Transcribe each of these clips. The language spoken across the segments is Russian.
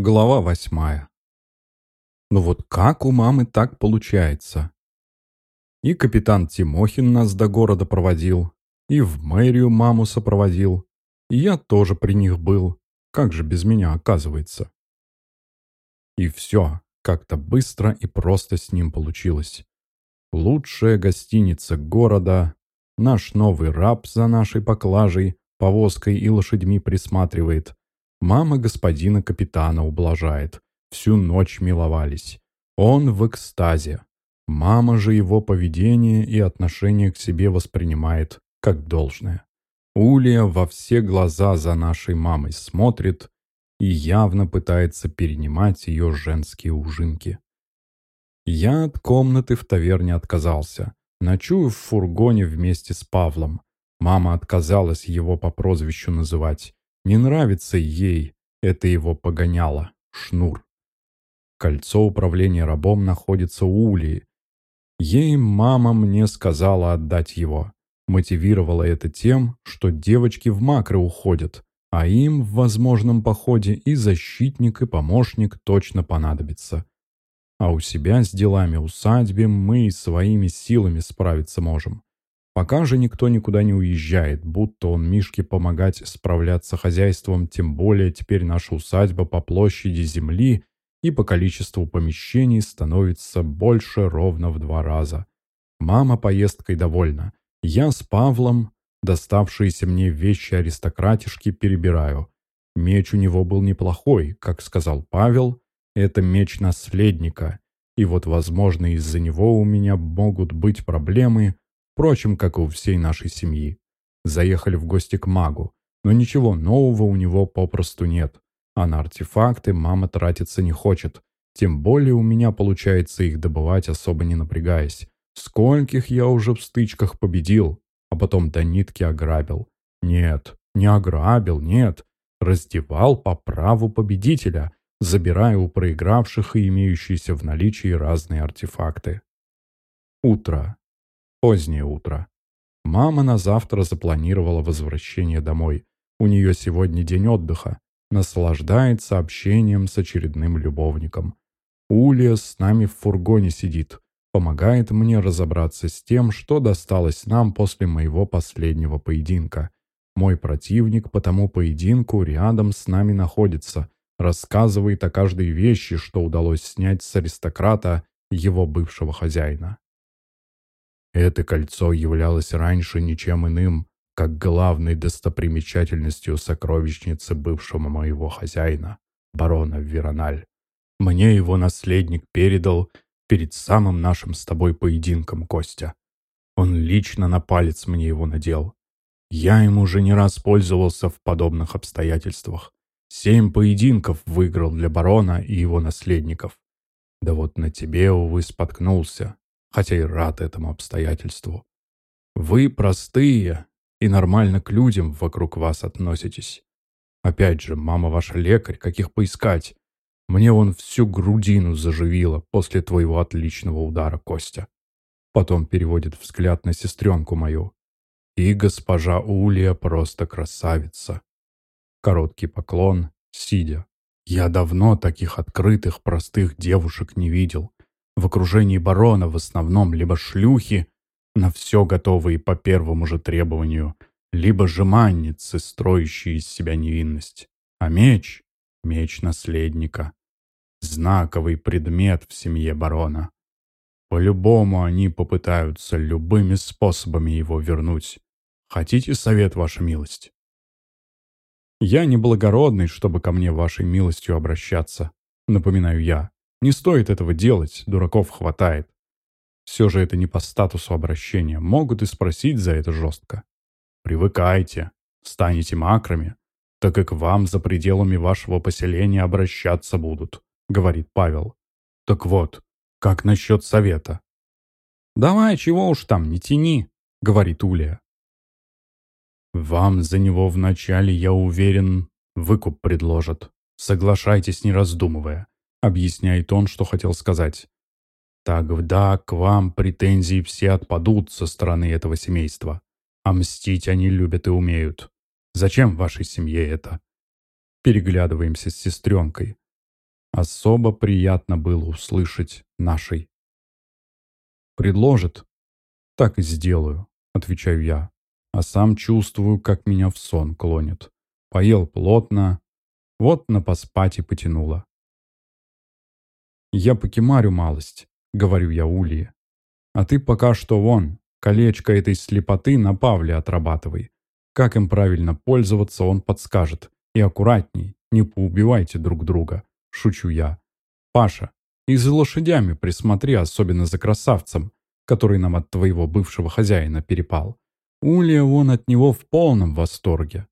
Глава восьмая. Ну вот как у мамы так получается? И капитан Тимохин нас до города проводил, и в мэрию маму сопроводил, и я тоже при них был. Как же без меня оказывается? И все как-то быстро и просто с ним получилось. Лучшая гостиница города, наш новый раб за нашей поклажей, повозкой и лошадьми присматривает, Мама господина капитана ублажает. Всю ночь миловались. Он в экстазе. Мама же его поведение и отношение к себе воспринимает как должное. Улия во все глаза за нашей мамой смотрит и явно пытается перенимать ее женские ужинки. Я от комнаты в таверне отказался. Ночую в фургоне вместе с Павлом. Мама отказалась его по прозвищу называть. Не нравится ей это его погоняло, шнур. Кольцо управления рабом находится у Улии. Ей мама мне сказала отдать его. Мотивировала это тем, что девочки в макро уходят, а им в возможном походе и защитник, и помощник точно понадобится. А у себя с делами усадьбы мы и своими силами справиться можем. Пока же никто никуда не уезжает, будто он Мишке помогать справляться хозяйством, тем более теперь наша усадьба по площади земли и по количеству помещений становится больше ровно в два раза. Мама поездкой довольна. Я с Павлом доставшиеся мне вещи аристократишки перебираю. Меч у него был неплохой, как сказал Павел, это меч наследника. И вот, возможно, из-за него у меня могут быть проблемы – Впрочем, как у всей нашей семьи. Заехали в гости к магу, но ничего нового у него попросту нет. А на артефакты мама тратиться не хочет. Тем более у меня получается их добывать, особо не напрягаясь. Скольких я уже в стычках победил, а потом до нитки ограбил. Нет, не ограбил, нет. Раздевал по праву победителя, забирая у проигравших и имеющиеся в наличии разные артефакты. Утро. Позднее утро. Мама на завтра запланировала возвращение домой. У нее сегодня день отдыха. Наслаждается общением с очередным любовником. Улия с нами в фургоне сидит. Помогает мне разобраться с тем, что досталось нам после моего последнего поединка. Мой противник по тому поединку рядом с нами находится. Рассказывает о каждой вещи, что удалось снять с аристократа его бывшего хозяина. Это кольцо являлось раньше ничем иным, как главной достопримечательностью сокровищницы бывшего моего хозяина, барона Верональ. Мне его наследник передал перед самым нашим с тобой поединком, Костя. Он лично на палец мне его надел. Я им уже не раз пользовался в подобных обстоятельствах. Семь поединков выиграл для барона и его наследников. Да вот на тебе, увы, споткнулся хотя и рад этому обстоятельству. Вы простые и нормально к людям вокруг вас относитесь. Опять же, мама ваша лекарь, каких поискать? Мне он всю грудину заживила после твоего отличного удара, Костя. Потом переводит взгляд на сестренку мою. И госпожа Улия просто красавица. Короткий поклон, сидя. Я давно таких открытых, простых девушек не видел. В окружении барона в основном либо шлюхи, на все готовые по первому же требованию, либо жеманницы, строящие из себя невинность. А меч — меч наследника. Знаковый предмет в семье барона. По-любому они попытаются любыми способами его вернуть. Хотите совет, ваша милость? Я не благородный, чтобы ко мне вашей милостью обращаться, напоминаю я. Не стоит этого делать, дураков хватает. Все же это не по статусу обращения, могут и спросить за это жестко. Привыкайте, станете макрами, так как вам за пределами вашего поселения обращаться будут, говорит Павел. Так вот, как насчет совета? Давай, чего уж там, не тяни, говорит Улия. Вам за него вначале, я уверен, выкуп предложат. Соглашайтесь, не раздумывая. Объясняет он, что хотел сказать. Тогда к вам претензии все отпадут со стороны этого семейства. А мстить они любят и умеют. Зачем вашей семье это? Переглядываемся с сестренкой. особо приятно было услышать нашей. «Предложит, так и сделаю», — отвечаю я, а сам чувствую, как меня в сон клонит. Поел плотно, вот на поспать и потянуло. «Я покемарю малость», — говорю я Улье. «А ты пока что вон, колечко этой слепоты на Павле отрабатывай. Как им правильно пользоваться, он подскажет. И аккуратней, не поубивайте друг друга», — шучу я. «Паша, и за лошадями присмотри, особенно за красавцем, который нам от твоего бывшего хозяина перепал. Улья вон от него в полном восторге».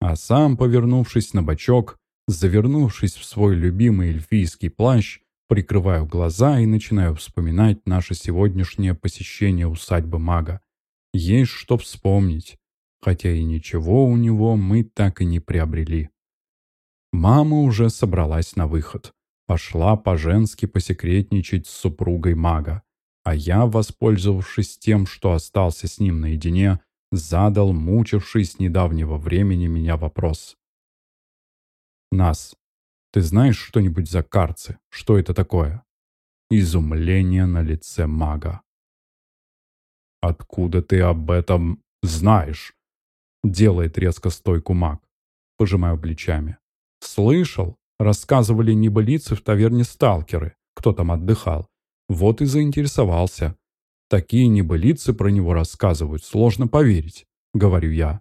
А сам, повернувшись на бочок, завернувшись в свой любимый эльфийский плащ, Прикрываю глаза и начинаю вспоминать наше сегодняшнее посещение усадьбы мага. Есть что вспомнить, хотя и ничего у него мы так и не приобрели. Мама уже собралась на выход. Пошла по-женски посекретничать с супругой мага. А я, воспользовавшись тем, что остался с ним наедине, задал мучивший с недавнего времени меня вопрос. «Нас ты знаешь что-нибудь за карцы? Что это такое?» Изумление на лице мага. «Откуда ты об этом знаешь?» Делает резко стойку маг. Пожимаю плечами. «Слышал? Рассказывали небылицы в таверне сталкеры. Кто там отдыхал. Вот и заинтересовался. Такие небылицы про него рассказывают. Сложно поверить», — говорю я.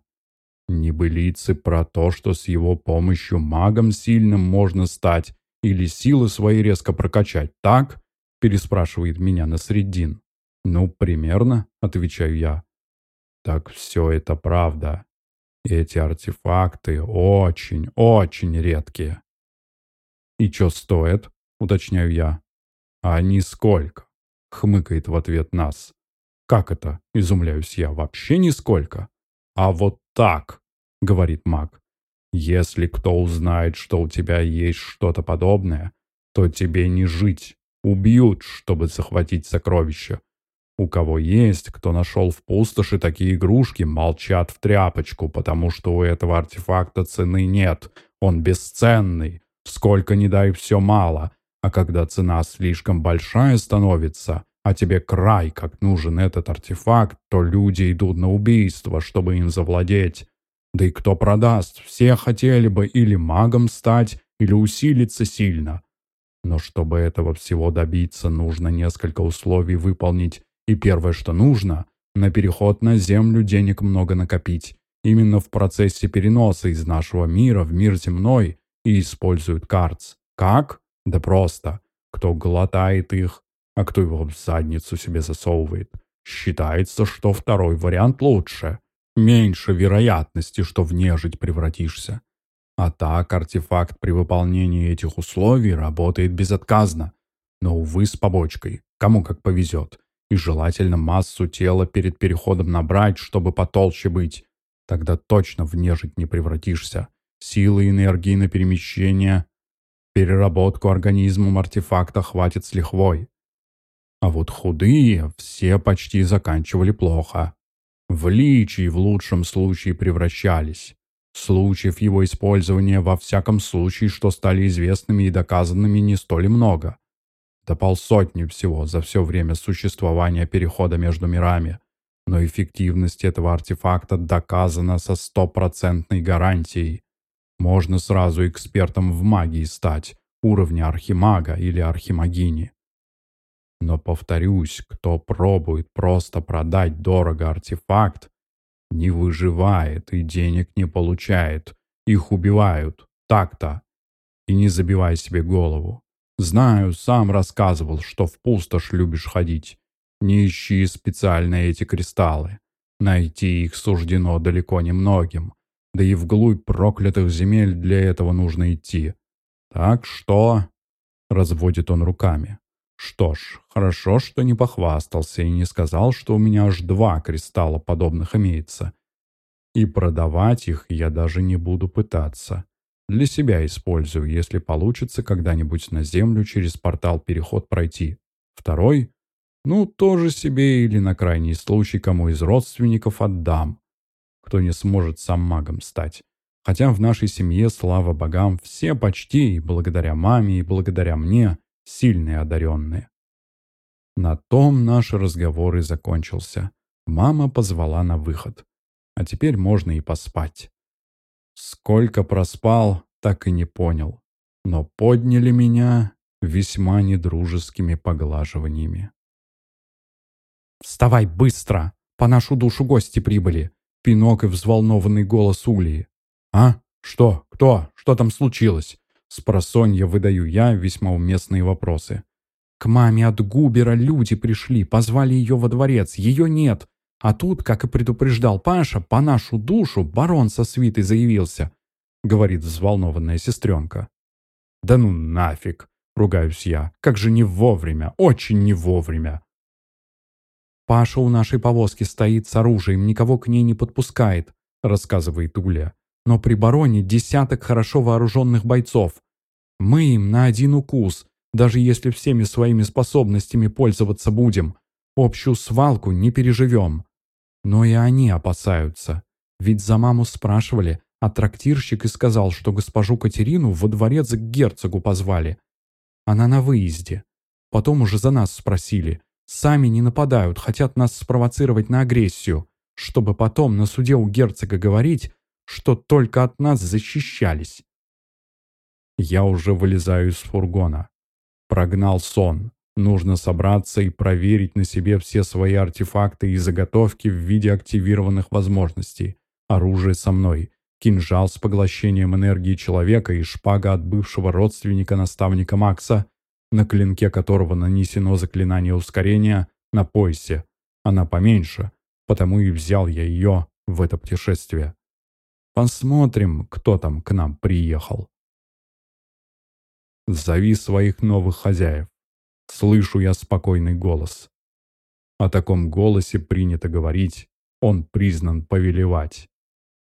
Небылицы про то, что с его помощью магом сильным можно стать или силы свои резко прокачать, так? Переспрашивает меня на средин. Ну, примерно, отвечаю я. Так все это правда. Эти артефакты очень, очень редкие. И что стоит? Уточняю я. А нисколько, хмыкает в ответ нас. Как это? Изумляюсь я. Вообще нисколько. А вот так, говорит маг. Если кто узнает, что у тебя есть что-то подобное, то тебе не жить. Убьют, чтобы захватить сокровища. У кого есть, кто нашел в пустоши такие игрушки, молчат в тряпочку, потому что у этого артефакта цены нет. Он бесценный. Сколько ни дай, все мало. А когда цена слишком большая становится, а тебе край, как нужен этот артефакт, то люди идут на убийство, чтобы им завладеть. Да и кто продаст, все хотели бы или магом стать, или усилиться сильно. Но чтобы этого всего добиться, нужно несколько условий выполнить. И первое, что нужно, на переход на Землю денег много накопить. Именно в процессе переноса из нашего мира в мир земной и используют карц. Как? Да просто. Кто глотает их, а кто его в задницу себе засовывает. Считается, что второй вариант лучше. Меньше вероятности, что в нежить превратишься. А так артефакт при выполнении этих условий работает безотказно. Но, увы, с побочкой. Кому как повезет. И желательно массу тела перед переходом набрать, чтобы потолще быть. Тогда точно в нежить не превратишься. Силы и энергии на перемещение, переработку организмом артефакта хватит с лихвой. А вот худые все почти заканчивали плохо. В личий в лучшем случае превращались. Случаев его использования во всяком случае, что стали известными и доказанными, не столь много. До полсотни всего за все время существования перехода между мирами. Но эффективность этого артефакта доказана со стопроцентной гарантией. Можно сразу экспертом в магии стать, уровня архимага или архимагини. Но, повторюсь, кто пробует просто продать дорого артефакт, не выживает и денег не получает. Их убивают. Так-то. И не забивай себе голову. Знаю, сам рассказывал, что в пустошь любишь ходить. Не ищи специально эти кристаллы. Найти их суждено далеко не многим. Да и вглубь проклятых земель для этого нужно идти. Так что...» Разводит он руками. Что ж, хорошо, что не похвастался и не сказал, что у меня аж два кристалла подобных имеется. И продавать их я даже не буду пытаться. Для себя использую, если получится когда-нибудь на Землю через портал переход пройти. Второй? Ну, тоже себе или на крайний случай кому из родственников отдам. Кто не сможет сам магом стать. Хотя в нашей семье, слава богам, все почти, и благодаря маме, и благодаря мне, сильные одаренные. На том наш разговор и закончился. Мама позвала на выход. А теперь можно и поспать. Сколько проспал, так и не понял. Но подняли меня весьма недружескими поглаживаниями. «Вставай быстро! По нашу душу гости прибыли!» Пинок и взволнованный голос Ульи. «А? Что? Кто? Что там случилось?» Спросонья выдаю я весьма уместные вопросы. К маме от Губера люди пришли, позвали ее во дворец, ее нет. А тут, как и предупреждал Паша, по нашу душу барон со свитой заявился, говорит взволнованная сестренка. Да ну нафиг, ругаюсь я, как же не вовремя, очень не вовремя. Паша у нашей повозки стоит с оружием, никого к ней не подпускает, рассказывает Уля. Но при бароне десяток хорошо вооруженных бойцов. Мы им на один укус, даже если всеми своими способностями пользоваться будем. Общую свалку не переживем. Но и они опасаются. Ведь за маму спрашивали, а трактирщик и сказал, что госпожу Катерину во дворец к герцогу позвали. Она на выезде. Потом уже за нас спросили. Сами не нападают, хотят нас спровоцировать на агрессию, чтобы потом на суде у герцога говорить, что только от нас защищались. Я уже вылезаю из фургона. Прогнал сон. Нужно собраться и проверить на себе все свои артефакты и заготовки в виде активированных возможностей. Оружие со мной. Кинжал с поглощением энергии человека и шпага от бывшего родственника наставника Макса, на клинке которого нанесено заклинание ускорения, на поясе. Она поменьше, потому и взял я ее в это путешествие. Посмотрим, кто там к нам приехал. Зови своих новых хозяев. Слышу я спокойный голос. О таком голосе принято говорить, он признан повелевать.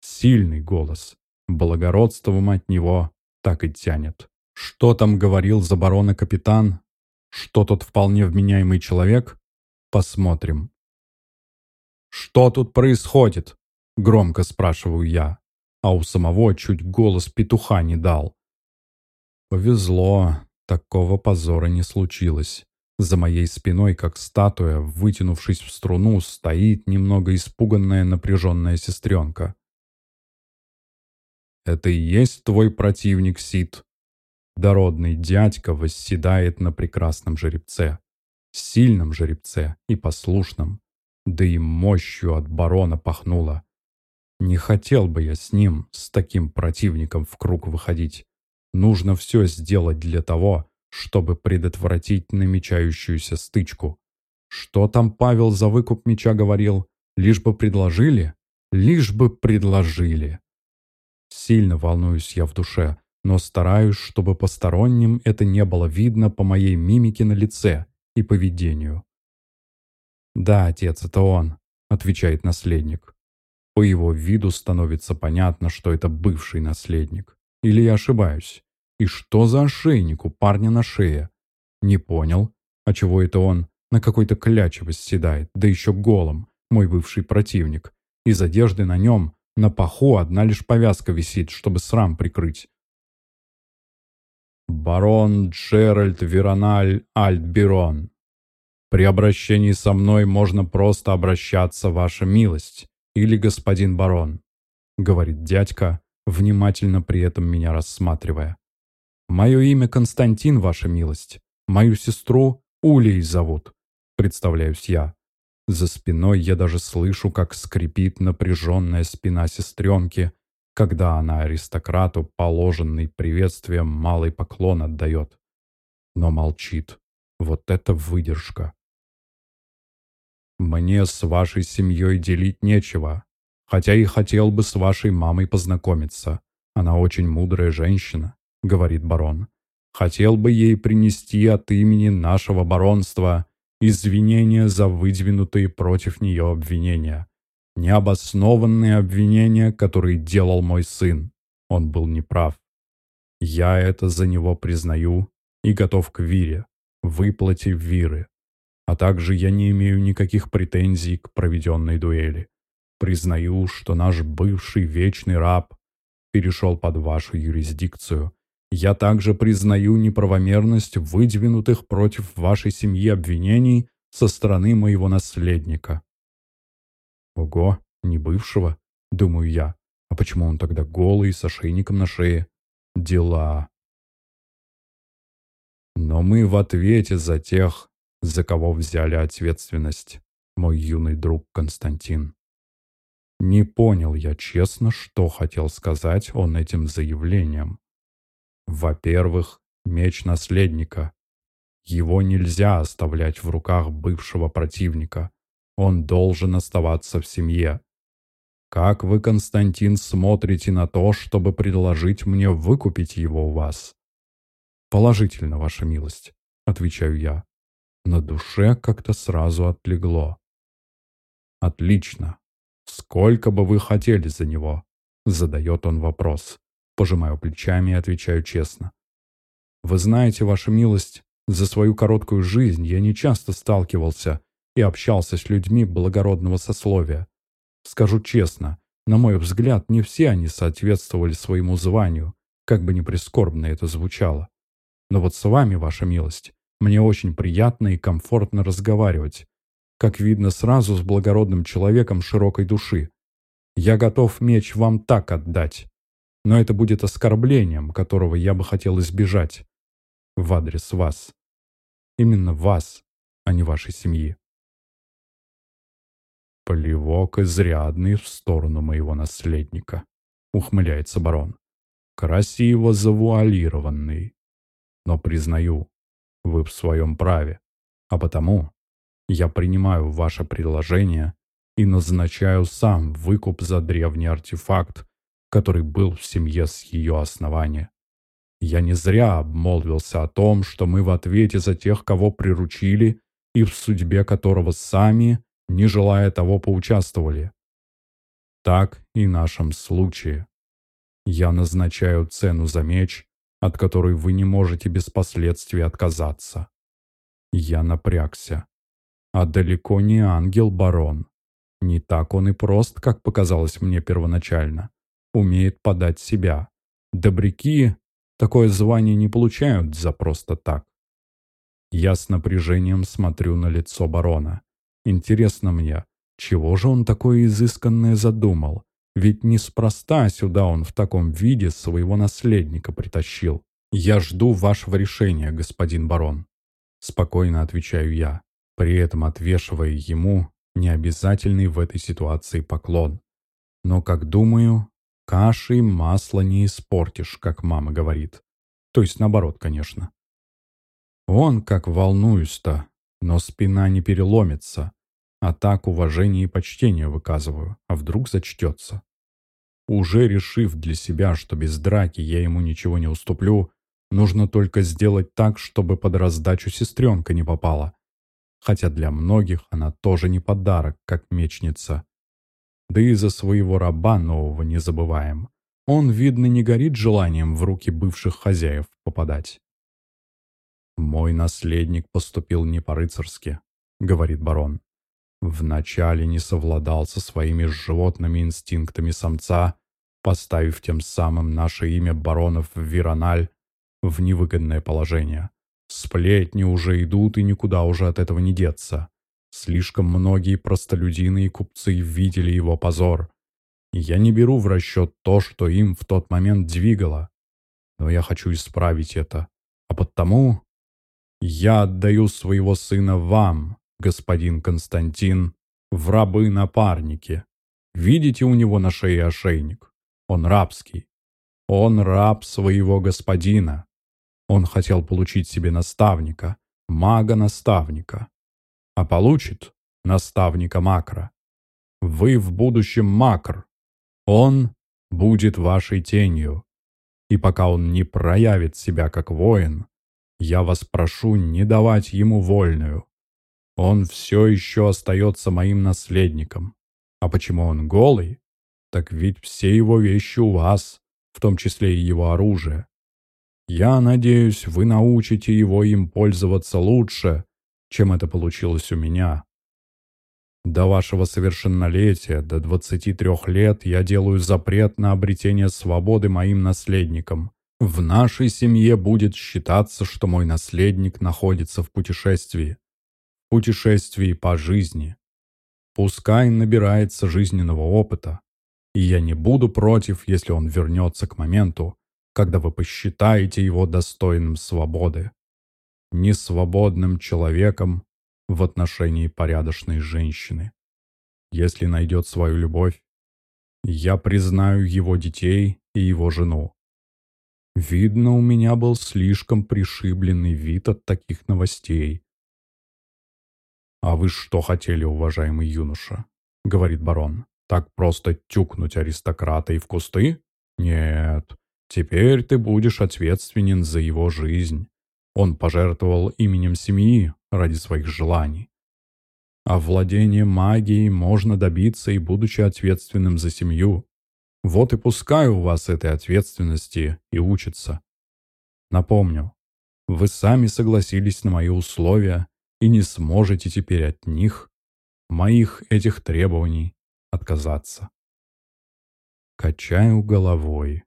Сильный голос. Благородством от него так и тянет. Что там говорил за барона капитан? Что тот вполне вменяемый человек? Посмотрим. «Что тут происходит?» — громко спрашиваю я, а у самого чуть голос петуха не дал. Повезло, такого позора не случилось. За моей спиной, как статуя, вытянувшись в струну, стоит немного испуганная напряженная сестренка. «Это и есть твой противник, Сид?» Дородный дядька восседает на прекрасном жеребце. Сильном жеребце и послушном. Да и мощью от барона пахнуло. Не хотел бы я с ним, с таким противником в круг выходить. Нужно все сделать для того, чтобы предотвратить намечающуюся стычку. Что там Павел за выкуп меча говорил? Лишь бы предложили? Лишь бы предложили. Сильно волнуюсь я в душе, но стараюсь, чтобы посторонним это не было видно по моей мимике на лице и поведению. «Да, отец, это он», — отвечает наследник. По его виду становится понятно, что это бывший наследник. Или я ошибаюсь? И что за ошейник у парня на шее? Не понял. А чего это он на какой-то кляче восседает, да еще голым, мой бывший противник. Из одежды на нем на паху одна лишь повязка висит, чтобы срам прикрыть. Барон Джеральд Верональ Альтберон. При обращении со мной можно просто обращаться, ваша милость, или господин барон, говорит дядька, внимательно при этом меня рассматривая. «Мое имя Константин, ваша милость. Мою сестру Улей зовут», — представляюсь я. За спиной я даже слышу, как скрипит напряженная спина сестренки, когда она аристократу положенный приветствием малый поклон отдает. Но молчит. Вот это выдержка. Мне с вашей семьей делить нечего, хотя и хотел бы с вашей мамой познакомиться. Она очень мудрая женщина, говорит барон. Хотел бы ей принести от имени нашего баронства извинения за выдвинутые против нее обвинения. Необоснованные обвинения, которые делал мой сын. Он был неправ. Я это за него признаю и готов к вире, выплате виры. А также я не имею никаких претензий к проведенной дуэли. Признаю, что наш бывший вечный раб перешел под вашу юрисдикцию. Я также признаю неправомерность выдвинутых против вашей семьи обвинений со стороны моего наследника». «Ого, не бывшего?» — думаю я. «А почему он тогда голый, с ошейником на шее?» «Дела». Но мы в ответе за тех, за кого взяли ответственность, мой юный друг Константин. Не понял я честно, что хотел сказать он этим заявлением. Во-первых, меч наследника. Его нельзя оставлять в руках бывшего противника. Он должен оставаться в семье. Как вы, Константин, смотрите на то, чтобы предложить мне выкупить его у вас? Положительно, ваша милость, отвечаю я. На душе как-то сразу отлегло. Отлично. Сколько бы вы хотели за него? Задает он вопрос. Пожимаю плечами и отвечаю честно. Вы знаете, ваша милость, за свою короткую жизнь я не часто сталкивался и общался с людьми благородного сословия. Скажу честно, на мой взгляд, не все они соответствовали своему званию, как бы ни прискорбно это звучало. Но вот с вами, ваша милость, мне очень приятно и комфортно разговаривать. Как видно сразу с благородным человеком широкой души. Я готов меч вам так отдать. Но это будет оскорблением, которого я бы хотел избежать. В адрес вас. Именно вас, а не вашей семьи. Полевок изрядный в сторону моего наследника, ухмыляется барон. Красиво завуалированный. Но признаю, вы в своем праве. А потому я принимаю ваше предложение и назначаю сам выкуп за древний артефакт, который был в семье с ее основания. Я не зря обмолвился о том, что мы в ответе за тех, кого приручили, и в судьбе которого сами, не желая того, поучаствовали. Так и в нашем случае. Я назначаю цену за меч, от которой вы не можете без последствий отказаться. Я напрягся. А далеко не ангел-барон. Не так он и прост, как показалось мне первоначально. Умеет подать себя. Добряки такое звание не получают за просто так. Я с напряжением смотрю на лицо барона. Интересно мне, чего же он такое изысканное задумал? Ведь неспроста сюда он в таком виде своего наследника притащил. «Я жду вашего решения, господин барон», — спокойно отвечаю я, при этом отвешивая ему необязательный в этой ситуации поклон. Но, как думаю, кашей масло не испортишь, как мама говорит. То есть наоборот, конечно. Он как волнуюсь-то, но спина не переломится. А так уважение и почтение выказываю, а вдруг зачтется. Уже решив для себя, что без драки я ему ничего не уступлю, нужно только сделать так, чтобы под раздачу сестренка не попала. Хотя для многих она тоже не подарок, как мечница. Да и за своего раба нового не забываем. Он, видно, не горит желанием в руки бывших хозяев попадать. «Мой наследник поступил не по-рыцарски», — говорит барон. Вначале не совладал со своими животными инстинктами самца, поставив тем самым наше имя баронов в Вирональ в невыгодное положение. Сплетни уже идут, и никуда уже от этого не деться. Слишком многие простолюдины и купцы видели его позор. я не беру в расчет то, что им в тот момент двигало. Но я хочу исправить это. А потому я отдаю своего сына вам, господин Константин, в рабы-напарники. Видите у него на шее ошейник? Он рабский. Он раб своего господина. Он хотел получить себе наставника, мага-наставника. А получит наставника Макра. Вы в будущем Макр. Он будет вашей тенью. И пока он не проявит себя как воин, я вас прошу не давать ему вольную. Он все еще остается моим наследником. А почему он голый? Так ведь все его вещи у вас, в том числе и его оружие. Я надеюсь, вы научите его им пользоваться лучше, чем это получилось у меня. До вашего совершеннолетия, до 23 лет, я делаю запрет на обретение свободы моим наследникам. В нашей семье будет считаться, что мой наследник находится в путешествии. Путешествии по жизни. Пускай набирается жизненного опыта, и я не буду против, если он вернется к моменту, когда вы посчитаете его достойным свободы, несвободным человеком в отношении порядочной женщины. Если найдет свою любовь, я признаю его детей и его жену. Видно, у меня был слишком пришибленный вид от таких новостей. «А вы что хотели, уважаемый юноша?» — говорит барон. «Так просто тюкнуть аристократа и в кусты? Нет, теперь ты будешь ответственен за его жизнь. Он пожертвовал именем семьи ради своих желаний. А владение магией можно добиться и будучи ответственным за семью. Вот и пускай у вас этой ответственности и учится. Напомню, вы сами согласились на мои условия и не сможете теперь от них, моих этих требований, отказаться. Качаю головой.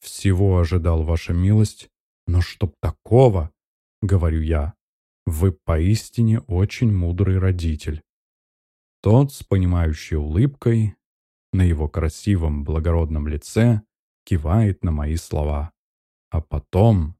Всего ожидал ваша милость, но чтоб такого, говорю я, вы поистине очень мудрый родитель. Тот с понимающей улыбкой на его красивом благородном лице кивает на мои слова, а потом